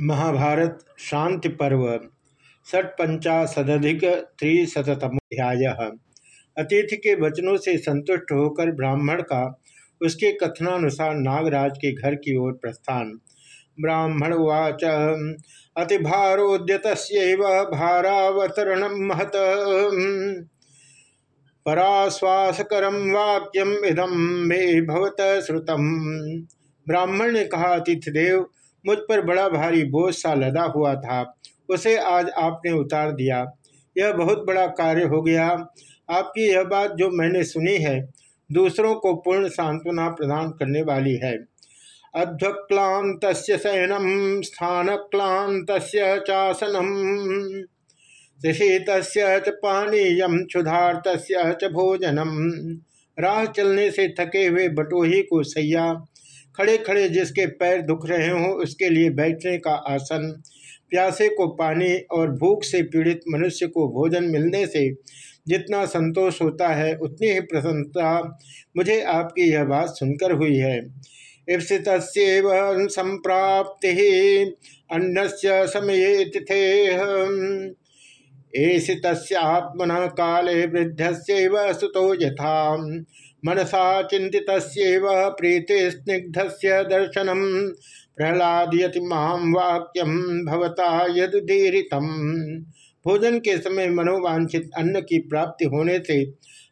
महाभारत शांति पर्व षटपंचाशदिक त्रिशतमोध्याय अतिथि के वचनों से संतुष्ट होकर ब्राह्मण का, उसके कथनानुसार नागराज के घर की ओर प्रस्थान। ब्राह्मण उवाच अतिभारोद्यत भारावतरण महत। पराश्वासकरम वाक्यम इदम मे भवत श्रुतम। ब्राह्मण ने कहा, अतिथिदेव मुझ पर बड़ा भारी बोझ सा लदा हुआ था। उसे आज आपने उतार दिया। यह बहुत बड़ा कार्य हो गया। आपकी यह बात जो मैंने सुनी है, दूसरों को पूर्ण सांत्वना प्रदान करने वाली है। अध्वक्लांत शयनम स्थान क्लांत चासनम। शीत च पानीय क्षुधार्त च भोजनम। राह चलने से थके हुए बटोही को सैया खड़े खड़े जिसके पैर दुख रहे हों, उसके लिए बैठने का आसन, प्यासे को पानी और भूख से पीड़ित मनुष्य को भोजन मिलने से जितना संतोष होता है, उतनी ही प्रसन्नता मुझे आपकी यह बात सुनकर हुई है। ईप्सित संप्राप्ति अन्न से समय तिथे एसितस्यात्मन काले वृद्ध से सुतो यथा मनसा चिंतित प्रीति स्निग्ध से दर्शनम। प्रहलादयति माम वाक्यम भवता यदुदीरितम। भोजन के समय मनोवांछित अन्न की प्राप्ति होने से,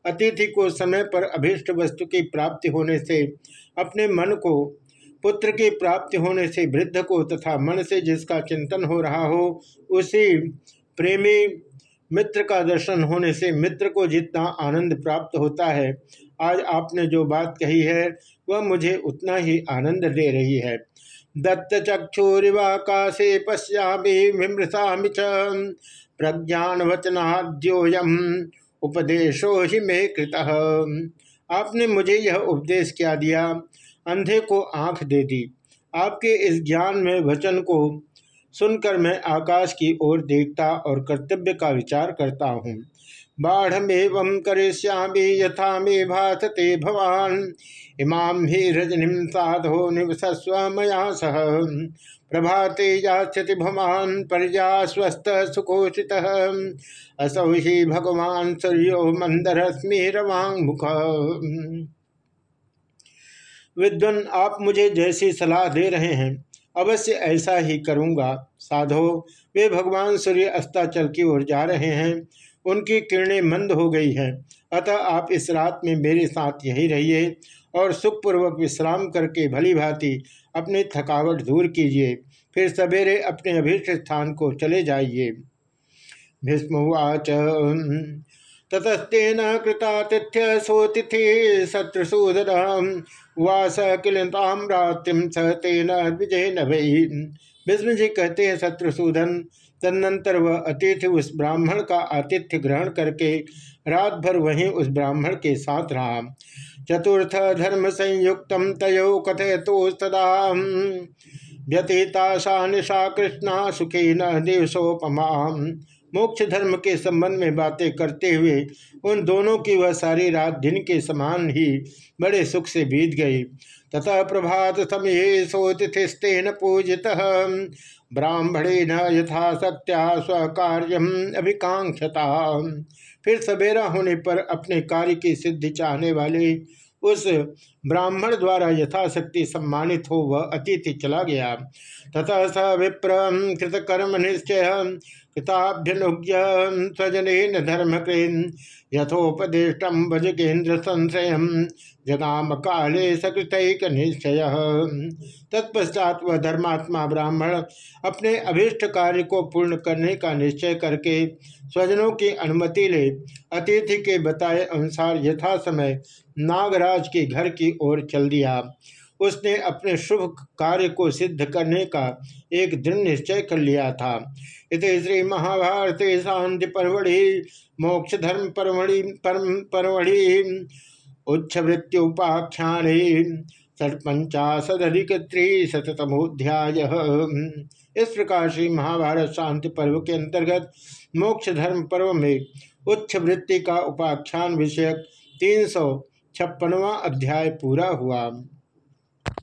अतिथि को समय पर अभीष्ट वस्तु की प्राप्ति होने से, अपने मन को, पुत्र की प्राप्ति होने से वृद्ध को तथा मन से जिसका चिंतन हो रहा हो, उसी प्रेमी मित्र का दर्शन होने से मित्र को जितना आनंद प्राप्त होता है, आज आपने जो बात कही है, वह मुझे उतना ही आनंद दे रही है। दत्त चक्षुरिवाकाशे पश्यामी विमृशा प्रज्ञान वचनाद्योयम उपदेशो ही मे कृत। आपने मुझे यह उपदेश क्या दिया? अंधे को आँख दे दी। आपके इस ज्ञान में वचन को सुनकर मैं आकाश की ओर देखता और कर्तव्य का विचार करता हूँ। बाढ़मेव करिष्यामि यथा मे भासते भवान। इमाम ही रजनी साधो निवसस्व मया सह। प्रभाते यास्यति भवान पर्या स्वस्थ सुकोषित असौ ही भगवान सूर्यो मंदरस्मी रवांग मुख विद्वन, आप मुझे जैसी सलाह दे रहे हैं। अवश्य ऐसा ही करूँगा। साधो, वे भगवान सूर्य अस्ताचल की ओर जा रहे हैं। उनकी किरणें मंद हो गई हैं। अतः आप इस रात में मेरे साथ यहीं रहिए और सुखपूर्वक विश्राम करके भली भांति अपनी थकावट दूर कीजिए। फिर सवेरे अपने अभीष्ट स्थान को चले जाइए। भीष्मवाच ततस्तेन कृतातिथ्य सोतिथि शत्रुसूदन वास किलताम रात्रिम स तेन विजय जी कहते हैं, शत्रुसूदन, तदनंतर वह अतिथि उस ब्राह्मण का आतिथ्य ग्रहण करके रात भर वहीं उस ब्राह्मण के साथ रहा। चतुर्थ धर्म संयुक्त तय कथे तो सदा व्यतीता निशा कृष्णा सुखी न दिवसोपमा मोक्ष धर्म के संबंध में बातें करते हुए उन दोनों की वह सारी रात दिन के समान ही बड़े सुख से बीत गई। तथा प्रभात समय सोतिथिस्तेन पूजित, ब्राह्मणे न यथाशक्त्या स्वकार्यम अभिकांक्षता फिर सवेरा होने पर अपने कार्य की सिद्धि चाहने वाले उस ब्राह्मण द्वारा यथाशक्ति सम्मानित हो वह अतिथि चला गया। तथा स विप्र कृतकर्म निश्चय, कृताभ्यनुज्ञ स्वजन धर्म यथोपदिष्टम भजगेन्द्र संशय जगाम काले सकृत निश्चय तत्पश्चात वह धर्मात्मा ब्राह्मण अपने अभीष्ट कार्य को पूर्ण करने का निश्चय करके स्वजनों की अनुमति ले अतिथि के बताए अनुसार यथा समय नागराज के घर की ओर चल दिया। उसने अपने शुभ कार्य को सिद्ध करने का एक दृढ़ निश्चय कर लिया था। इत श्री महाभारत शांति परवड़ी मोक्ष धर्म परमढ़ि परम परमढ़ि उच्च मृत्युपाख्यान षटपंचाशदिक त्रिशतमोध्याय इस प्रकार से महाभारत शांति पर्व के अंतर्गत मोक्ष धर्म पर्व में उच्च वृत्ति का उपाख्यान विषयक तीन सौ छप्पनवा अध्याय पूरा हुआ।